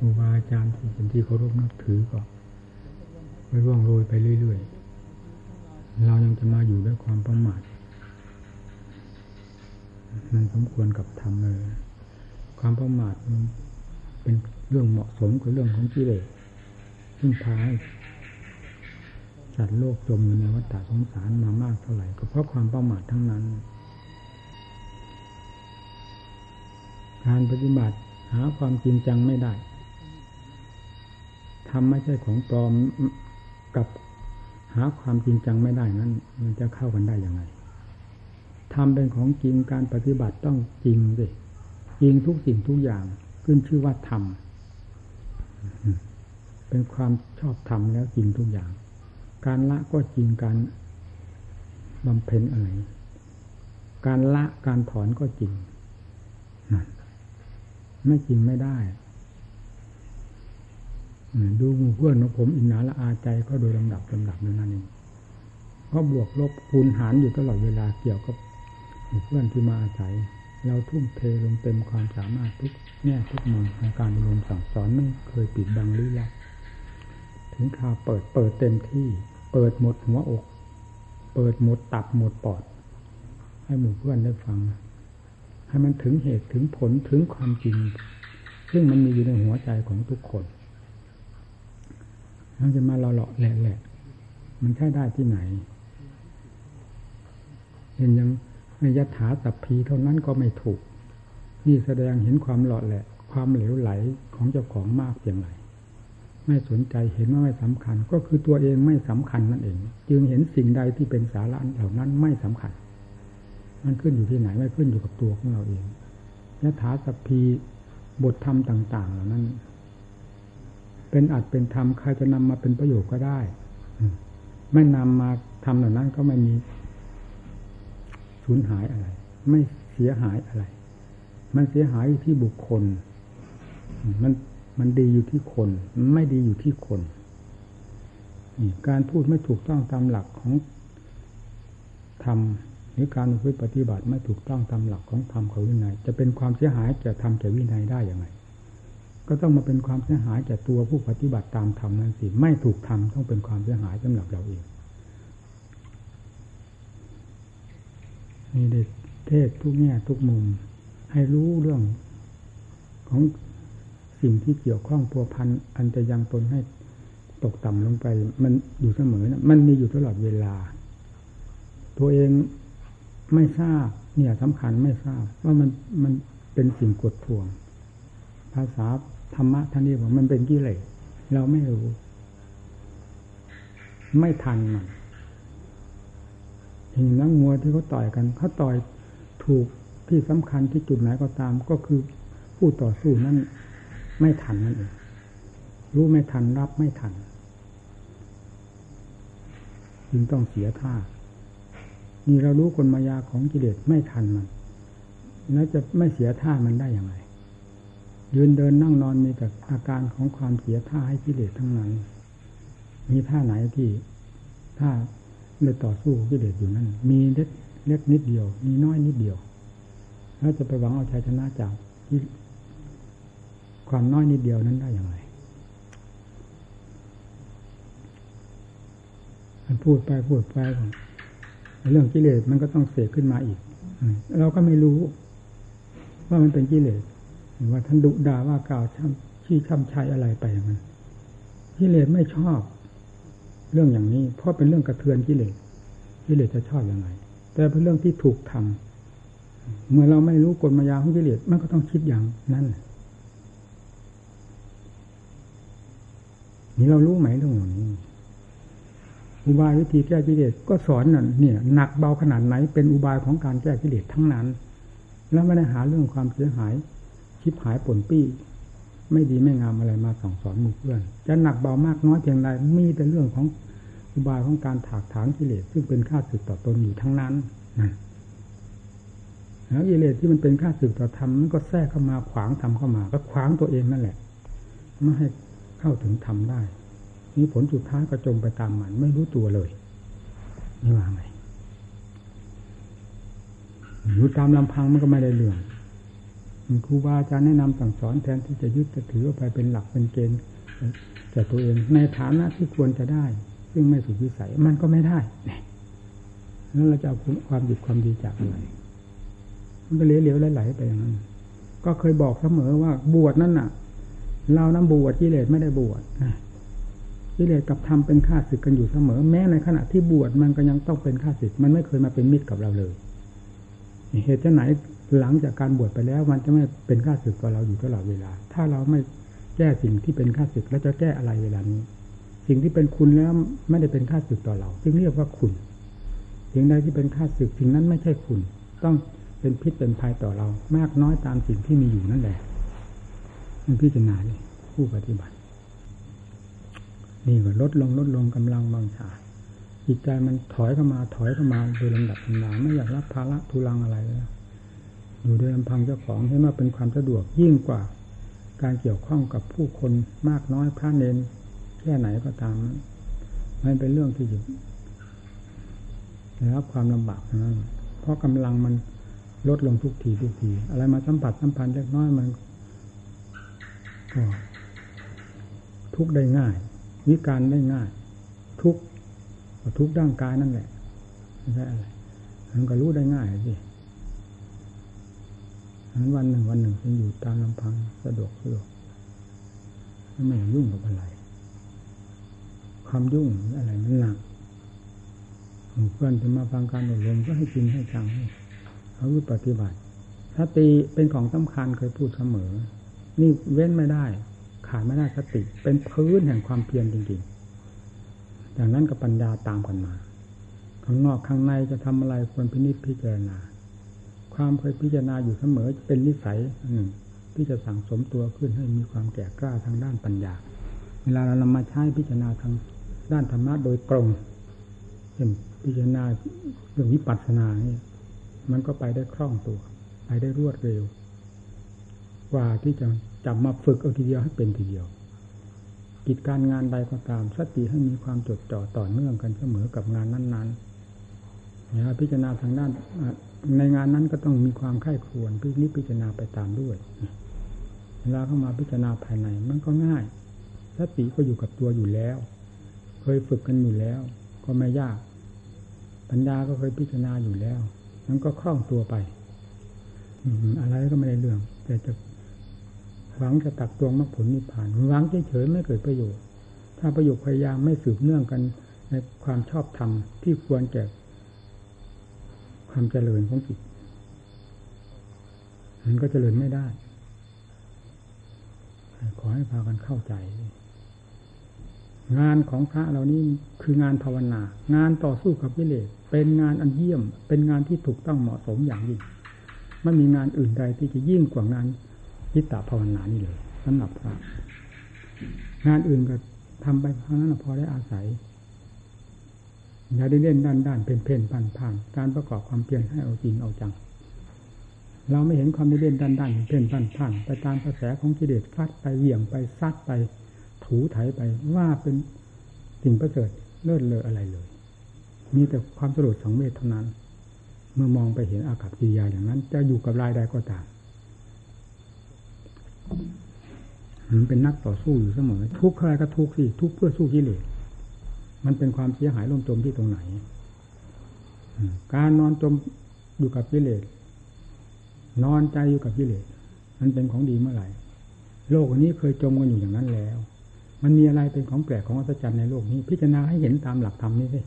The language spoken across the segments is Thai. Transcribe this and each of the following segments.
ครูบาอาจารย์ที่เป็นที่เคารพนับถือก็ไปร่วงโรยไปเรื่อยๆ เรายังจะมาอยู่ด้วยความประมาทมันสมควรกับธรรมเลย ความประมาทมันเป็นเรื่องเหมาะสมกับเรื่องของกิเลสซึ่งพาให้สัตว์โลกจมอยู่ในวัฏสงสารมามากเท่าไหร่ก็เพราะความประมาททั้งนั้น การปฏิบัติหาความจริงจังไม่ได้ ทำไม่ใช่ของปลอมกับหาความจริงจังไม่ได้นั้น มันจะเข้ากันได้ยังไงทำเป็นของจริงการปฏิบัติต้องจริงสิจริงทุกสิ่งทุกอย่างขึ้นชื่อว่าธรรมเป็นความชอบธรรมแล้วจริงทุกอย่าง การละก็จริงการบำเพ็ญอะไร การละการถอนก็จริง ไม่จริงไม่ได้ ดูมู่เพื่อนของผมอินนาละอาใจก็โดยลำดับลำดับนั่นเองเพราะบวกลบคูณหารอยู่ตลอดเวลาเกี่ยวกับเพื่อนที่มาอาศัย เราทุ่มเทลงเต็มความสามารถทุกแง่ทุกมุมในการรวมสั่งสอนไม่เคยปิดบังลี้ลับถึงข่าวเปิดเปิดเต็มที่ เปิดหมดหัวอก เปิดหมดตับหมดปอด ให้หมู่เพื่อนได้ฟัง ให้มันถึงเหตุถึงผลถึงความจริง ซึ่งมันมีอยู่ในหัวใจของทุกคน มันจะมาหล่อๆแหละๆมันใช่ได้ที่ไหนเห็นยังไม่ยถาสัพพีเท่านั้นก็ไม่ถูก นี่แสดงเห็นความหล่อแหละ ความเหลวไหลของเจ้าของมากเพียงไรไม่สนใจเห็นว่าไม่สำคัญ ก็คือตัวเองไม่สำคัญนั่นเอง จึงเห็นสิ่งใดที่เป็นสาระเหล่านั้นไม่สำคัญ มันขึ้นอยู่ที่ไหนไม่ขึ้นอยู่กับตัวของเราเองยถาสัพพีบทธรรมต่าง ๆ เหล่านั้น เป็นอัดเป็นธรรมใครจะนำมาเป็นประโยชน์ก็ได้ไม่นำมาทำเหล่านั้นก็ไม่มีสูญหายอะไร ไม่เสียหายอะไร มันเสียหายอยู่ที่บุคคล มันมันดีอยู่ที่คนไม่ดีอยู่ที่คนการพูดไม่ถูกต้องตามหลักของธรรมหรือการปฏิบัติไม่ถูกต้องตามหลักของธรรมของวินัยจะเป็นความเสียหายแก่ธรรมแก่วินัยได้อย่างไร ก็ต้องมาเป็นความเสียหายแก่ตัวผู้ปฏิบัติตามธรรมนั้นสิไม่ถูกทำต้องเป็นความเสียหายสำหรับเราเองมีเด็กเทศทุกแง่ทุกมุม ให้รู้เรื่องของสิ่งที่เกี่ยวข้องพัวพันอันจะยังตนให้ตกต่ำลงไป มันอยู่เสมอนะมันมีอยู่ตลอดเวลา ตัวเองไม่ทราบ เนี่ยสำคัญไม่ทราบ ว่ามันมันเป็นสิ่งกดทวง ภาษา ธรรมะท่านนี้บอกมันเป็นกิเลสเราไม่รู้ ไม่ทันมันเห็นนักมวยที่เขาต่อยกันเขาต่อยถูกที่สำคัญที่จุดไหนก็ตาม ก็คือผู้ต่อสู้นั้นไม่ทันนั่นเองรู้ไม่ทันรับไม่ทันจึงต้องเสียท่านี่เรารู้กลมายาของกิเลสไม่ทันมัน แล้วจะไม่เสียท่ามันได้อย่างไร ยืนเดินนั่งนอนมีแต่อาการของความเสียท่าให้กิเลสทั้งนั้น มีท่าไหนที่ท่าเลยต่อสู้กิเลสอยู่นั่น มีเล็กเล็กนิดเดียว มีน้อยนิดเดียว แล้วจะไปหวังเอาชัยชนะจากที่ความน้อยนิดเดียวนั้นได้อย่างไรมันพูดไปพูดไปเรื่องกิเลสมันก็ต้องเสกขึ้นมาอีก เราก็ไม่รู้ ว่ามันเป็นกิเลส ว่าท่านดุด่าว่ากล่าวช่ำชี้ช่ำชัยอะไรไปอย่างนั้นกิเลสไม่ชอบ เรื่องอย่างนี้ เพราะเป็นเรื่องกระเทือนกิเลสกิเลสจะชอบอย่างไรแต่เป็นเรื่องที่ถูกทำเมื่อเราไม่รู้กฎมายาของกิเลสมันก็ต้องคิดอย่างนั้นนี่เรารู้ไหมเรื่องอย่างนี้อุบายวิธีแก้กิเลสก็สอนน่ะเนี่ยหนักเบาขนาดไหนเป็นอุบายของการแก้กิเลสทั้งนั้น แล้วไม่ได้หาเรื่องความเสียหาย ชิบหายป่นปี้ ไม่ดีไม่งามอะไรมาสั่งสอนมู่เพื่อน จะหนักเบามากน้อยเพียงไรมีแต่เรื่องของอุบายของการถากถางกิเลสซึ่งเป็นค่าสึกต่อตนอยู่ทั้งนั้นนั่นแล้วกิเลสที่มันเป็นค่าสึกต่อธรรมมันก็แทรกเข้ามาขวางทำเข้ามา ก็ขวางตัวเองนั่นแหละไม่ให้เข้าถึงธรรมได้นี่ผลสุดท้ายก็จมไปตามมันไม่รู้ตัวเลยนี่ว่าไงอยู่ตามลำพังมันก็ไม่ได้เรื่อง ครูบาอาจารย์แนะนำสั่งสอนแทนที่จะยึดจะถือว่าไปเป็นหลักเป็นเกณฑ์แต่ตัวเองในฐานะที่ควรจะได้ ซึ่งไม่สุดวิสัยมันก็ไม่ได้แล้วเราจะเอาความดีความดีจากอะไรมันก็เหลวๆไหลๆไปอย่างนั้นก็เคยบอกเสมอว่าบวชนั่นน่ะ เราน้ำบวชกิเลสไม่ได้บวชนะกิเลสกับธรรมเป็นข้าศึกกันอยู่เสมอ แม้ในขณะที่บวชมันก็ยังต้องเป็นข้าศึก มันไม่เคยมาเป็นมิตรกับเราเลย เหตุจะไหน หลังจากการบวชไปแล้ว มันจะไม่เป็นข้าศึกกับเราอยู่ตลอดเวลา ถ้าเราไม่แก้สิ่งที่เป็นข้าศึกแล้วจะแก้อะไรเวลานี้ สิ่งที่เป็นคุณแล้วไม่ได้เป็นข้าศึกต่อเราจึงเรียกว่าคุณสิ่งใดที่เป็นข้าศึกสิ่งนั้นไม่ใช่คุณ ต้องเป็นพิษเป็นภัยต่อเรา มากน้อยตามสิ่งที่มีอยู่นั่นแหละมันพิจารณาเลยผู้ปฏิบัติ นี่ก็ลดลงลดลงกำลังบางชาจิตใจมันถอยเข้ามาถอยเข้ามาโดยลำดับลำดาไม่อยากรับภาระทุลังอะไรแล้ว อยู่โดยลำพังเจ้าของให้มาเป็นความสะดวกยิ่งกว่า การเกี่ยวข้องกับผู้คนมากน้อยพระเนนแค่ไหนก็ตามมันเป็นเรื่องที่อยู่ได้รับความลำบากนะเพราะกำลังมันลดลงทุกทีทุกที อะไรมาสัมผัสสัมพันธ์เล็กน้อยมันก็ทุกได้ง่าย วิการได้ง่าย ทุกทุกร่างกายนั่นแหละไม่ใช่อะไรมันก็รู้ได้ง่ายสิ นั้นวันหนึ่งวันหนึ่งจะอยู่ตามลำพังสะดวกสะดวกไม่ยุ่งกับอะไร ความยุ่งอะไรมันหนักเพื่อนจะมาฟังการอบรมก็ให้กินให้จังเขาปฏิบัติสติเป็นของสำคัญเคยพูดเสมอ นี่เว้นไม่ได้ ขาดไม่ได้สติ เป็นพื้นแห่งความเพียรจริงๆอย่างนั้นกับปัญญาตามกันมา ข้างนอกข้างในจะทำอะไรควรพินิจพิจารณา ความเคยพิจารณาอยู่เสมอเป็นนิสัยหนึ่งที่จะสั่งสมตัวขึ้นให้มีความแก่กล้าทางด้านปัญญา เวลาเรานำมาใช้พิจารณาทางด้านธรรมะโดยตรงเช่นพิจารณาเรื่องวิปัสสนาเนี่ยมันก็ไปได้คล่องตัว ไปได้รวดเร็ว กว่าที่จะจับมาฝึกเอาทีเดียวให้เป็นทีเดียวกิจการงานใดก็ตามสติให้มีความจดจ่อต่อเนื่องกันเสมอกับงานนั้นๆเนี่ยพิจารณาทางด้าน ในงานนั้นก็ต้องมีความไข้ควรพิจิตพิจารณาไปตามด้วย เวลาเข้ามาพิจารณาภายใน มันก็ง่ายสติก็อยู่กับตัวอยู่แล้ว เคยฝึกกันอยู่แล้ว ก็ไม่ยาก ปัญญาก็เคยพิจารณาอยู่แล้วมันก็คล่องตัวไปอะไรก็ไม่ได้เรื่อง แต่จะหวังจะตักตวงมรรคผลนิพพานหวังเฉยๆไม่เกิดประโยชน์ ถ้าประโยชน์พยายามไม่สืบเนื่องกันในความชอบธรรมที่ควรแก่ ความเจริญของจิตมันก็เจริญไม่ได้ ขอให้พากันเข้าใจ งานของพระเรานี่คืองานภาวนา งานต่อสู้กับวิเลศเป็นงานอันเยี่ยม เป็นงานที่ถูกต้องเหมาะสมอย่างยิ่งไม่มีงานอื่นใดที่จะยิ่งกว่างานยิตตภาวนานี่เลยสำหรับพระงานอื่นก็ทำไปเพรานั้นพอได้อาศัย อย่าได้เล่นด้านด้านเป็นเพ่นผ่านผ่านการประกอบความเพียรให้เอาจริงเอาจัง เราไม่เห็นความได้เล่นด้านด้านเป็นเพนผ่านผ่านไปตามกระแสของกิเลสฟัดไปเหวี่ยงไปซัดไปถูไถไปว่าเป็นสิ่งประเสริฐเลิศเลออะไรเลย มีแต่ความสลดสังเวชเท่านั้น เมื่อมองไปเห็นอากับกิริยาอย่างนั้น จะอยู่กับรายใดก็ตามมันเป็นนักต่อสู้อยู่เสมอ ทุกใครก็ทุกสิทุกเพื่อสู้กิเลส มันเป็นความเสียหายล่มจมที่ตรงไหน การนอนจมอยู่กับกิเลสนอนใจอยู่กับกิเลสมันเป็นของดีเมื่อไหร่ โลกนี้เคยจมกันอยู่อย่างนั้นแล้ว มันมีอะไรเป็นของแปลกของอัศจรรย์ในโลกนี้ พิจารณาให้เห็นตามหลักธรรมนี้สิ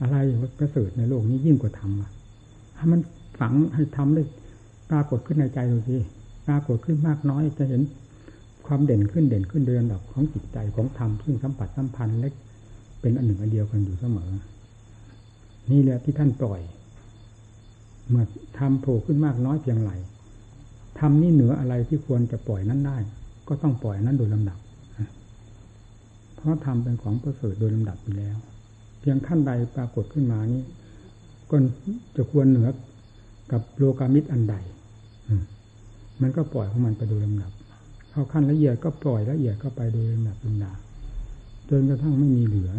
อะไรประเสริฐในโลกนี้ยิ่งกว่าธรรมอะให้มันฝังให้ทำได้ปรากฏขึ้นในใจดูสิปรากฏขึ้นมากน้อยจะเห็น ความเด่นขึ้นเด่นขึ้นโดยลำดับของจิตใจของธรรมซึ่งสัมผัสสัมพันธ์เล็กเป็นอันหนึ่งอันเดียวกันอยู่เสมอ นี่แหละที่ท่านปล่อย เมื่อทำโผล่ขึ้นมากน้อยเพียงไรทำนี่เหนืออะไรที่ควรจะปล่อยนั้นได้ ก็ต้องปล่อยนั้นโดยลำดับ เพราะทำเป็นของประเสริฐโดยลำดับอยู่แล้ว เพียงขั้นใดปรากฏขึ้นมานี้ก็จะควรเหนือกับโลกามิตรอันใด มันก็ปล่อยของมันไปโดยลำดับ เข้าขั้นละเอียดก็ปล่อยละเอียดก็ไปโดยลำดับลำดาจนกระทั่งไม่มีเหลือ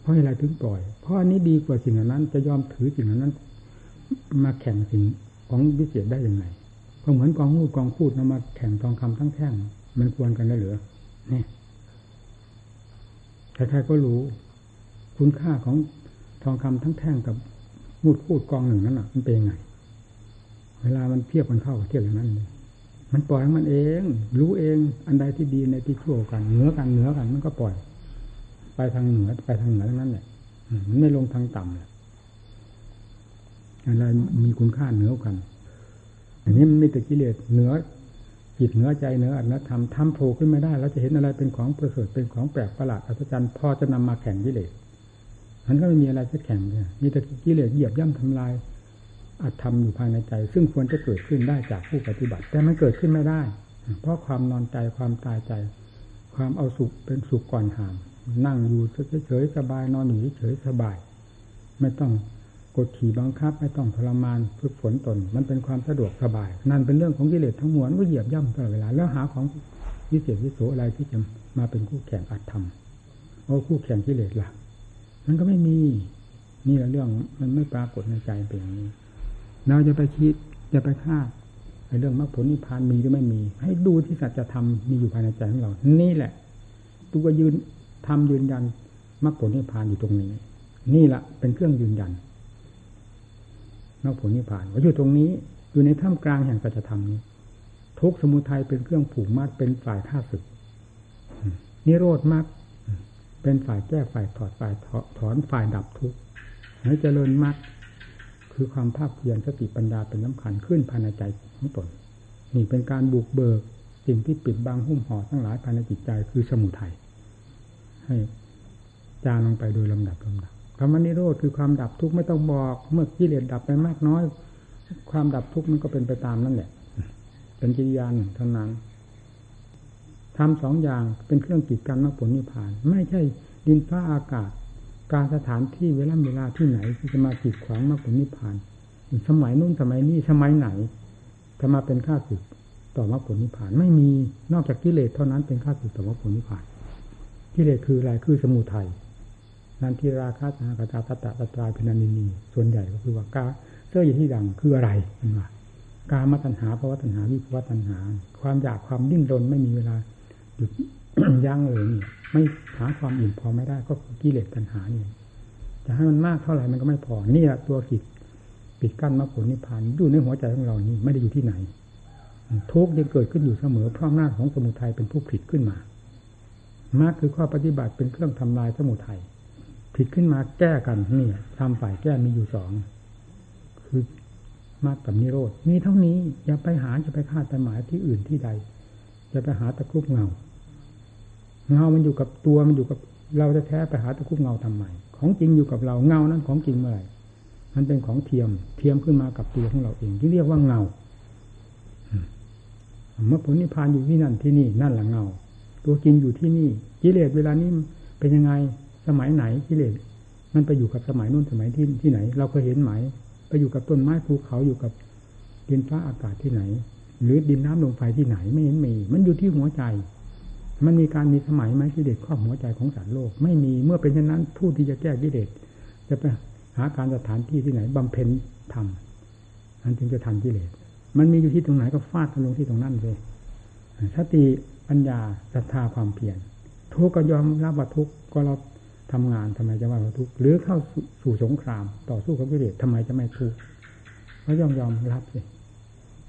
เพราะอะไรถึงปล่อย เพราะอันนี้ดีกว่าสิ่งนั้น จะยอมถือสิ่งนั้น มาแข่งสิ่งของวิเศษได้ยังไงก็เหมือนกองมูดกองพูดนำมาแข่งทองคำทั้งแท่งมันควรกันได้หรือเนี่ยใครๆก็รู้ คุณค่าของทองคำทั้งแท่งกับมูดพูดกองหนึ่งนั้นอะ มันเป็นยังไง เวลามันเทียบกันเข้าเทียบอย่างนั้นเลย มันปล่อยมันเอง รู้เอง อันใดที่ดีในที่ชั่วกันเหนือกันเหนือกัน มันก็ปล่อย ไปทางเหนือไปทางเหนือทั้งนั้นแหละมันไม่ลงทางต่ำเลยอะไรมีคุณค่าเหนือกัน อันนี้มันมีแต่กิเลสเหนือจิตเหนือใจเหนืออัตธรรมทำโผล่ขึ้นไม่ได้เราจะเห็นอะไรเป็นของประเสริฐเป็นของแปลกประหลาดอัศจรรย์พอจะนำมาแข่งกิเลสมันก็ไม่มีอะไรจะแข่งเลยมีแต่กิเลสเหยียบย่ำทำลาย อธรรมอยู่ภายในใจ ซึ่งควรจะเกิดขึ้นได้จากผู้ปฏิบัติ แต่มันเกิดขึ้นไม่ได้ เพราะความนอนใจความตายใจ ความเอาสุขเป็นสุขก่อนห่างนั่งอยู่เฉยๆสบายนอนอยู่เฉยๆสบาย ไม่ต้องกดขี่บังคับ ไม่ต้องทรมานฝึกฝนตน มันเป็นความสะดวกสบาย นั่นเป็นเรื่องของกิเลสทั้งมวลก็เหยียบย่ำตลอดเวลาแล้วหาของวิเศษวิโสอะไรที่จะมาเป็นคู่แข่งอัตธรรมโอ้คู่แข่งกิเลสล่ะ มันก็ไม่มี นี่แหละเรื่องมันไม่ปรากฏในใจเป็นอย่างนี้ เราจะไปคิดจะไปคาดในเรื่องมรรคผลนิพพานมีหรือไม่มี ให้ดูที่สัจธรรมมีอยู่ภายในใจของเรา นี่แหละ ตัวยืนทำยืนยันมรรคผลนิพพานอยู่ตรงนี้ นี่แหละเป็นเครื่องยืนยันนอกผลนิพพานว่าอยู่ตรงนี้อยู่ในท่ามกลางแห่งสัจธรรมนี้ ทุกสมุทัยเป็นเครื่องผูกมัดเป็นฝ่ายฆ่าศึก นิโรธมากเป็นฝ่ายแก้ฝ่ายถอดฝ่ายถอนฝ่ายดับทุกข์ให้เจริญมากคื คือความภาคเพียรสติปัญญาเป็นสาคัญขึ้นภายในใจของตนนี่เป็นการบุกเบิกสิ่งที่ปิดบังหุ้มห่อทั้งหลายภายในจิตใจคือสมุทัยให้จางลงไปโดยลำดับลำดับคำว่านิโรธคือความดับทุกข์ไม่ต้องบอก เมื่อกิเลสดับไปมากน้อย ความดับทุกข์มันก็เป็นไปตามนั่นแหละ เป็นกิริยาเท่านั้นทำสองอย่างเป็นเครื่องกีดกันมรรคผลนิพพาน ไม่ใช่ดินฟ้าอากาศ การสถานที่เวลาเวลาที่ไหนที่จะมากีดขวางมรรคผลนิพพาน สมัยนู้นสมัยนี้สมัยไหนจะมาเป็นข้าศึกต่อมรรคผลนิพพานไม่มีนอกจากกิเลสเท่านั้นเป็นข้าศึกต่อมรรคผลนิพพานกิเลสคืออะไรคือสมุทัยนันทิราคาสากตาตตะตตราพินานินีส่วนใหญ่ก็คือว่ากาเสื้อยู่ที่ดังคืออะไรมันว่ากามาตัญหาภาวะตัญหาวิภวะตัญหา ความอยากความดิ้นรนไม่มีเวลาหยุด ยั้งเลยนี่ไม่หาความอิ่มพอไม่ได้ก็คือกิเลสตัญหานี่จะให้มันมากเท่าไหร่มันก็ไม่พอนี่แหละตัวกิจปิดกั้นมรรคผลนิพพานอยู่ในหัวใจของเรานี่ไม่ได้อยู่ที่ไหน ทุกยังเกิดขึ้นอยู่เสมอเพราะหน้าของสมุทัยเป็นผู้ผลิตขึ้นมามากคือข้อปฏิบัติเป็นเครื่องทำลายสมุทัยผิดขึ้นมาแก้กันนี่ทำฝ่ายแก้มีอยู่สองคือมากกับนิโรธมีเท่านี้อย่าไปหาจะไปคาดไปหมายที่อื่นที่ใดอย่าไปหาตะคุบเงา เงามันอยู่กับตัวมันอยู่กับเราจะแท้ไปหาตะคุบเงาทำไมของจริงอยู่กับเราเงานั้นของจริงเมื่อไหร่มันเป็นของเทียม เทียมขึ้นมากับตัวของเราเองที่เรียกว่าเงาเมื่อผลนิพพานอยู่ที่นั่นที่นี่นั่นแหละเงา ตัวจริงอยู่ที่นี่กิเลสเวลานี้เป็นยังไงสมัยไหนกิเลสมันไปอยู่กับสมัยนู้นสมัยที่ที่ไหน เราเคยเห็นไหมไปอยู่กับต้นไม้ภูเขาอยู่กับดินฟ้าอากาศที่ไหน หรือดินน้ำลมไฟที่ไหนไม่เห็นมี มันอยู่ที่หัวใจ มันมีการมีสมัยไหมกิเลสครอบหัวใจของสารโลก ไม่มีเมื่อเป็นเช่นนั้น ผู้ที่จะแก้กิเลสจะไปหาการสถานที่ที่ไหนบำเพ็ญทำนั้นจึงจะทันกิเลสมันมีอยู่ที่ตรงไหนก็ฟาดลงที่ตรงนั้นเลยสติปัญญาศรัทธาความเพียรทุกก็ยอมรับว่าทุกก็เราทำงานทำไมจะว่าเราทุกข์หรือเข้าสู่สงคราม ต่อสู้กับกิเลสทำไมจะไม่ทุกข์ก็ยอมยอมรับสิ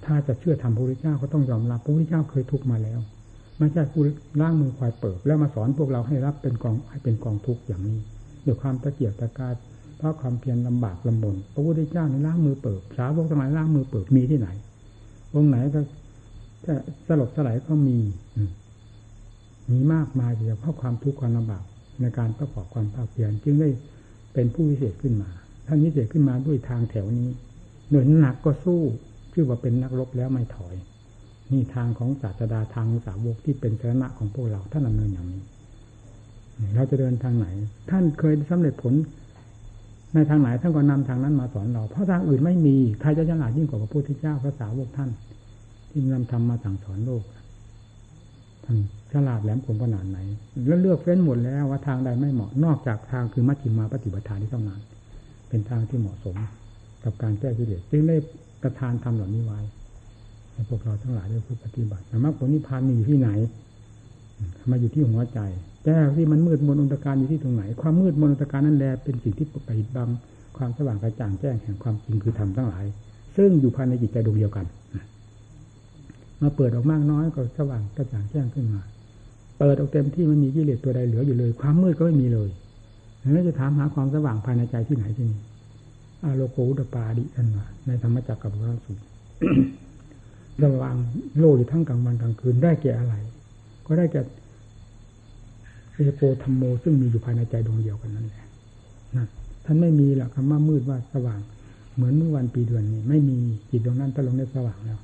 ถ้าจะเชื่อธรรมพระพุทธเจ้าก็ต้องยอมรับพระพุทธเจ้าเคยทุกข์มาแล้ว ไม่ใช่ผู้ล่างมือควายเปิดแล้วมาสอนพวกเราให้รับเป็นกองให้เป็นกองทุกข์อย่างนี้ด้วยความตะเกียบตะกายเพราะความเพียรลำบากลำบนพระพุทธเจ้าในล่างมือเปิดสาวกทั้งหลายล่างมือเปิดมีที่ไหนวงค์ไหนก็สลบสลายก็มี มีมากมายเกี่ยวกับความทุกข์ความลำบากในการประกอบความภาคเพียรจึงได้เป็นผู้วิเศษขึ้นมาท่านวิเศษขึ้นมาด้วยทางแถวนี้หนื่อยหนักก็สู้ชื่อว่าเป็นนักรบแล้วไม่ถอย นี่ทางของศาสดาทางสาวกที่เป็นสาระของพวกเราท่านดำเนินอย่างนี้ เราจะเดินทางไหน ท่านเคยสำเร็จผล ในทางไหนท่านก็นำทางนั้นมาสอนเรา เพราะทางอื่นไม่มีใครจะฉลาดยิ่งกว่าพระพุทธเจ้าพระสาวกท่าน ที่นำธรรมมาสั่งสอนโลกท่านฉลาดแหลมคมขนาดไหน แล้วเลือกเฟ้นหมดแล้วว่าทางใดไม่เหมาะนอกจากทางคือมัชฌิมาปฏิบัติานที่ต้องนานเป็นทางที่เหมาะสมกับการแก้กิเลสจึงได้ประทานทำเหล่านี้ไว้ ให้พวกเราทั้งหลายได้พูดปฏิบัติแต่มรรคผลนิพพานมีอยู่ที่ไหนมาอยู่ที่หัวใจแก้ที่มันมืดมนอนตการอยู่ที่ตรงไหน ความมืดมนอนตการนั่นแหละเป็นสิ่งที่ปิดบังความสว่างกระจ่างแจ้งแห่งความจริงคือธรรมทั้งหลาย ซึ่งอยู่ภายในจิตใจดวงเดียวกันมาเปิดออกมากน้อยก็สว่างกระจ่างแจ้งขึ้นมา เปิดออกเต็มที่มันมีกิเลสตัวใดเหลืออยู่เลย ความมืดก็ไม่มีเลยแล้วจะถามหาความสว่างภายในใจที่ไหนที่นี่อาโลโกุตปาดิอันว่าในธรรมจักรกับพระสูตร สว่างโลกอยู่ทั้งกลางวันกลางคืนได้แก่อะไร ก็ได้แก่เอโกธรรมโม ซึ่งมีอยู่ภายในใจดวงเดียวกันนั่นแหละนะท่านไม่มีหรอกคำว่ามืดว่าสว่าง เหมือนเมื่อวันปีเดือนนี้ ไม่มีจิตดวงนั้นถ้าลงในสว่างแล้ว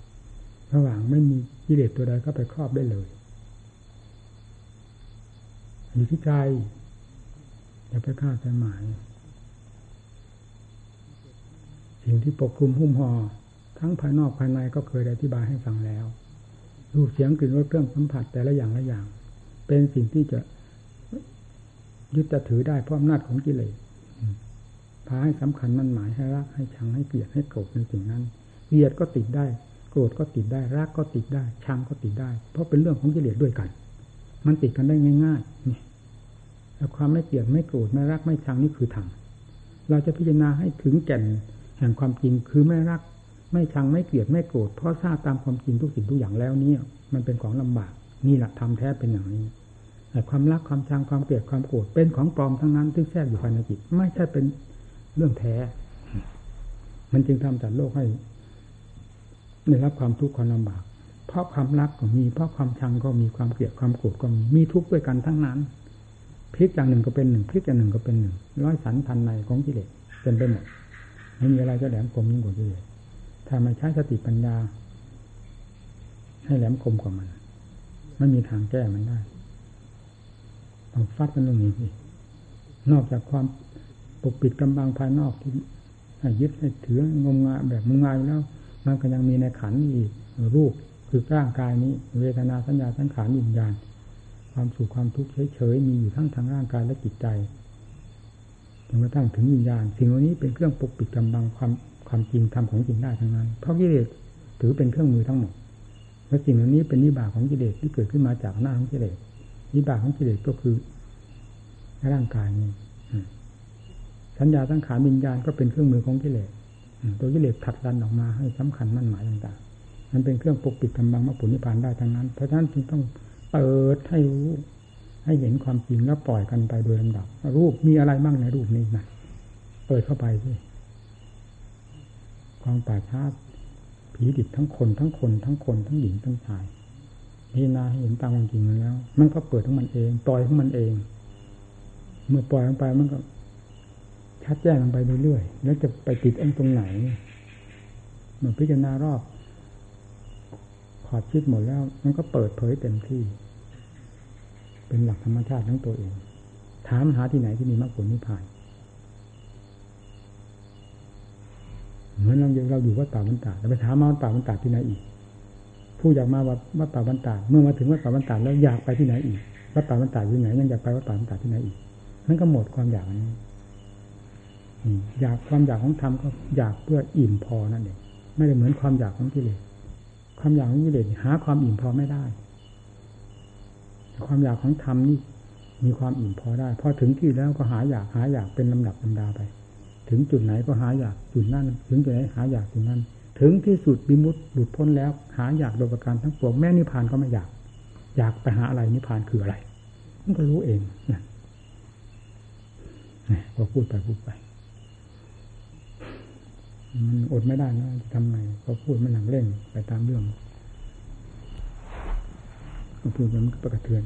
สว่างไม่มีกิเลสตัวใดก็ไปครอบได้เลยอยู่ที่ใจอย่าไปคาดใจหมาย สิ่งที่ปกคลุมหุ้มห่อ ทั้งภายนอกภายในก็เคยอธิบายให้ฟังแล้ว รูปเสียงกลิ่นรสเครื่องสัมผัสแต่ละอย่างละอย่าง เป็นสิ่งที่จะยึดจะถือได้เพราะอำนาจของกิเลสพาให้สำคัญมันหมายให้รักให้ชังให้เกลียดให้โกรธในสิ่งนั้นเกลียดก็ติดได้ โกรธก็ติดได้ รักก็ติดได้ ชังก็ติดได้ เพราะเป็นเรื่องของกิเลสด้วยกัน มันติดกันได้ง่ายๆนี่แต่ความไม่เกลียดไม่โกรธไม่รักไม่ชังนี่คือธรรมเราจะพิจารณาให้ถึงแก่นแห่งความจริงคือไม่รัก ไม่ชังไม่เกลียดไม่โกรธเพราะทราบตามความจริงทุกสิ่งทุกอย่างแล้วเนี่ย มันเป็นของลำบากนี่แหละทำแท้เป็นอย่างนี้แต่ความรักความชังความเกลียดความโกรธเป็นของปลอมทั้งนั้นที่แทรกอยู่ภายในจิตไม่ใช่เป็นเรื่องแท้ มันจึงทำจัดโลกให้ได้รับความทุกข์ความลำบาก เพราะความรักก็มี เพราะความชังก็มีความเกลียดความโกรธก็มีมีทุกข์ด้วยกันทั้งนั้นพลิกอย่างหนึ่งก็เป็นหนึ่งพลิกอย่างหนึ่งก็เป็นหนึ่งร้อยสันพันในของกิเลสเป็นไปหมดไม่มีอะไรจะแหลมคมยิ่งกว่ากิเลส ถ้าไม่ใช้สติปัญญา ให้แหลมคมกว่ามัน ไม่มีทางแก้มันได้ต้องฟัดกันตรงนี้สินอกจากความปกปิดกำบังภายนอกที่ยึดให้ถืองมงายแบบงมงายแล้ว มันก็ยังมีในขันอีกรูปคือร่างกายนี้ เวทนาสัญญาสังขารวิญญาณ ความสุขความทุกข์เฉยๆมีอยู่ทั้งทางร่างกายและจิตใจจนกระทั่งถึงวิญญาณ สิ่งเหล่านี้เป็นเครื่องปกปิดกำบังความ ความจริงธรรมของจริงได้ทั้งนั้น เพราะกิเลสถือเป็นเครื่องมือทั้งหมดและสิ่งเหล่านี้เป็นนิบาของกิเลสที่เกิดขึ้นมาจากหน้าของกิเลสนิบาของกิเลสก็คือร่างกายนี้สัญญาสังขารวิญญาณก็เป็นเครื่องมือของกิเลสตัวกิเลสผัดดันออกมาให้สำคัญมั่นหมายต่างๆ มันเป็นเครื่องปกปิดกำบังมรรคผลนิพพานได้ทั้งนั้น เพราะฉะนั้นจึงต้องเปิดให้รู้ให้เห็นความจริงแล้วปล่อยกันไปโดยลำดับ รูปมีอะไรบ้างในรูปนี้นะเปิดเข้าไปสิ ความป่าชาติผีดิบทั้งคนทั้งคนทั้งคนทั้งหญิงทั้งชายพิจารณาเห็นตามความจริงแล้ว มันก็เปิดของมันเองปล่อยของมันเอง เมื่อปล่อยลงไปมันก็ชัดแจ้งลงไปเรื่อยๆแล้วจะไปติดเองตรงไหนเมื่อพิจารณารอบ ขอดชิดหมดแล้ว มันก็เปิดเผยเต็มที่ เป็นหลักธรรมชาติทั้งตัวเอง ถามหาที่ไหนที่มีมรรคผลนิพพาน เหมือนเราเราอยู่วัดป่าบรรดาเราไปถามมาวัดป่าบรรดาที่ไหนอีกผู้อยากมาวัดวัดป่าบรรดาเมื่อมาถึงวัดป่าบรรดาแล้วอยากไปที่ไหนอีกวัดป่าบรรดาที่ไหนยังอยากไปวัดป่าบรรดาที่ไหนอีกนั่นก็หมดความอยากนี้อยากความอยากของธรรมก็อยากเพื่ออิ่มพอนั่นเองไม่ได้เหมือนความอยากของกิเลสความอยากของกิเลสหาความอิ่มพอไม่ได้ ความอยากของธรรมนี่มีความอิ่มพอได้พอถึงที่แล้วก็หาอยากหาอยากเป็นลำดับลำดาไป ถึงจุดไหนก็หาอยากจุดนั่น ถึงจุดไหนหาอยากจุดนั้น ถึงที่สุดบิมุตหลุดพ้นแล้ว หาอยากโดยประการทั้งปวงแม่นิพพานก็ไม่อยาก อยากไปหาอะไรนิพพานคืออะไรมันก็รู้เองนะพอพูดไปพูดไป มันอดไม่ได้นะทำไงก็พูดมันหนังเล่นไปตามเรื่องพูดมันก็กระเทือน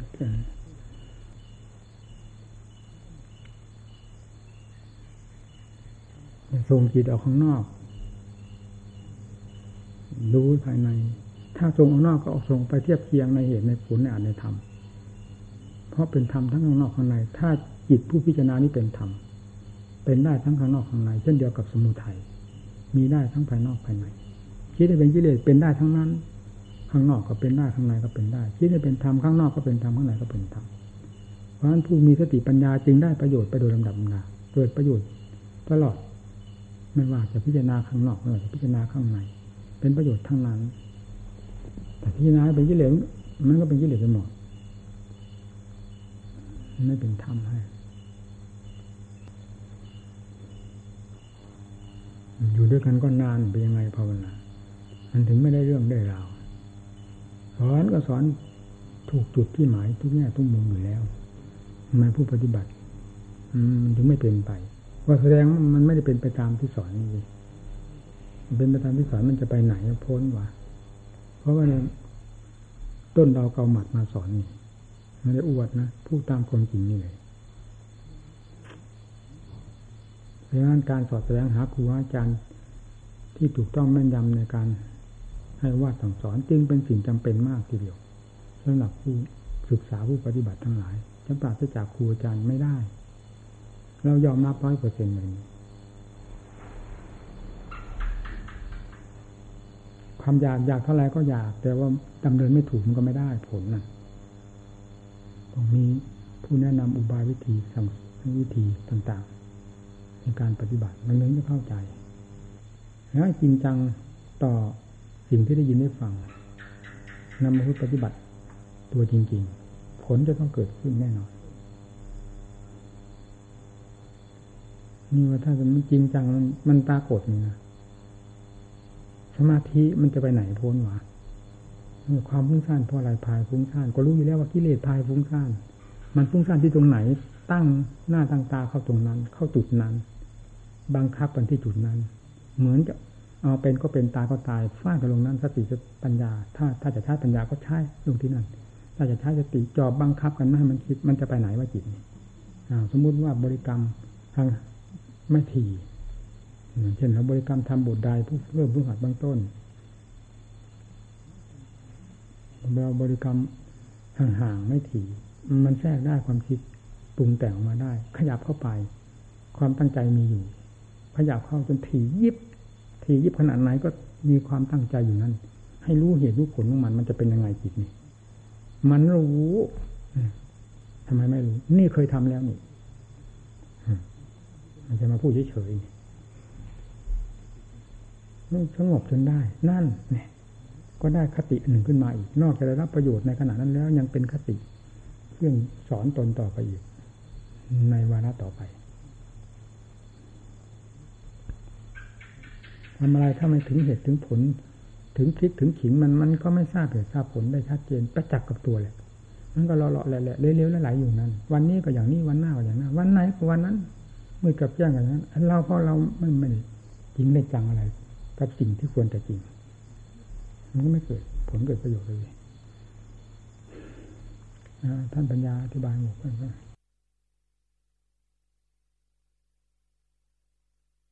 ส่งจิตออกข้างนอก รู้ภายใน ถ้าส่งออกนอกก็ออกส่งไปเทียบเคียงในเหตุในผลในอาจในธรรม เพราะเป็นธรรมทั้งข้างนอกข้างใน ถ้าจิตผู้พิจารณานี้เป็นธรรม เป็นได้ทั้งข้างนอกข้างใน เช่นเดียวกับสมุทัย มีได้ทั้งภายนอกภายใน คิดให้เป็นกิเลสเป็นได้ทั้งนั้น ข้างนอกก็เป็นได้ข้างในก็เป็นได้ คิดให้เป็นธรรมข้างนอกก็เป็นธรรมข้างในก็เป็นธรรม เพราะฉะนั้นผู้มีสติปัญญาจึงได้ประโยชน์ไปโดยลำดับลำดาเกิดประโยชน์ตลอด ไม่ว่าจะพิจารณาข้างนอกไม่ว่าจะพิจารณาข้างในเป็นประโยชน์ทั้งนั้น แต่ที่นาเป็นกิเลสมันก็เป็นกิเลสไปหมดไม่เป็นธรรมให้อยู่ด้วยกันก็นานเป็นยังไงภาวนามันถึงไม่ได้เรื่องได้ราวสอนก็สอนถูกจุดที่หมายทุกแง่ทุกมุมอยู่แล้วทำไมผู้ปฏิบัติ มันถึงไม่เป็นไป ว่าแสดงมันไม่ได้เป็นไปตามที่สอนนี่เป็นไปตามที่สอนมันจะไปไหนพ้นวะเพราะว่าต้นเราเกาหมัดมาสอนนี่ไม่ได้อวดนะพูดตามความจริงนี่เลยเพราะนั้นการสอบแสดงหาครูอาจารย์ที่ถูกต้องแม่นยำในการให้ว่าสั่งสอนจึงเป็นสิ่งจำเป็นมากทีเดียวสำหรับผู้ศึกษาผู้ปฏิบัติทั้งหลายจะปราศจากครูอาจารย์ไม่ได้ เรายอมรับร้อยเปอร์เซ็นต์เลยความอยากอยากเท่าไรก็อยาก แต่ว่าดำเนินไม่ถูกมันก็ไม่ได้ผลน่ะต้องมีผู้แนะนำอุบายวิธีสั่งวิธีต่าง ๆ ในการปฏิบัติมันนึงจะเข้าใจแล้วจริงจังต่อสิ่งที่ได้ยินได้ฟังนำมาปฏิบัติตัวจริง ๆ ผลจะต้องเกิดขึ้นแน่นอน นี่ว่าถ้ามันจริงจังมันมันปรากฏนี่นะสมาธิมันจะไปไหนพ้นวะความฟุ้งซ่านเพราะอะไรพายฟุ้งซ่านก็รู้อยู่แล้วว่ากิเลสพายฟุ้งซ่านมันฟุ้งซ่านที่ตรงไหน ตั้งหน้าตั้งตาเข้าตรงนั้น เข้าจุดนั้น บังคับกันที่จุดนั้น เหมือนจะเอาเป็นก็เป็นตายก็ตายฟาดกันลงนั้น สติปัญญา ถ้าถ้าจะใช้ปัญญาก็ใช้ลงที่นั่น ถ้าจะใช้สติจอบบังคับกันไม่ให้มันคิดมันจะไปไหนว่าจิตสมมุติว่าบริกรรมทาง ไม่ถี่เช่นเราบริกรรมทำบทใดผู้เริ่มผู้หัดบางต้นเราบริกรรมห่างๆไม่ถี่ มันแทรกได้ความคิดปรุงแต่งออกมาได้ ขยับเข้าไป ความตั้งใจมีอยู่ ขยับเข้าจนถี่ยิบ ถี่ยิบขนาดไหนก็มีความตั้งใจอยู่นั้น ให้รู้เหตุรู้ผลของมัน มันจะเป็นยังไงจิตนี่มันรู้ทำไมไม่รู้ นี่เคยทำแล้วนี่ มันจะมาพูดเฉยๆสงบจนได้ นั่นเนี่ยก็ได้คติหนึ่งขึ้นมาอีก นอกจากได้รับประโยชน์ในขณะนั้นแล้วยังเป็นคติเครื่องสอนตนต่อไปอีก ในวาระต่อไปทำอะไรถ้าไม่ถึงเหตุถึงผล ถึงคลิกถึงขิงมันมันก็ไม่ทราบเหตุทราบผลได้ชัดเจนประจักษ์กับตัวเลยมันก็เลาะๆแหละๆเลี้ยวๆไหลๆอยู่นั้น วันนี้ก็อย่างนี้วันหน้าก็อย่างนั้นวันไหนก็วันนั้น มือกับแจ้งกันนั้นเราเพราะเราไม่ไม่จริงได้จังอะไร กับสิ่งที่ควรจะจริง มันก็ไม่เกิด ผลเกิดประโยชน์เลยท่านปัญญาอธิบายหมดเพื่อน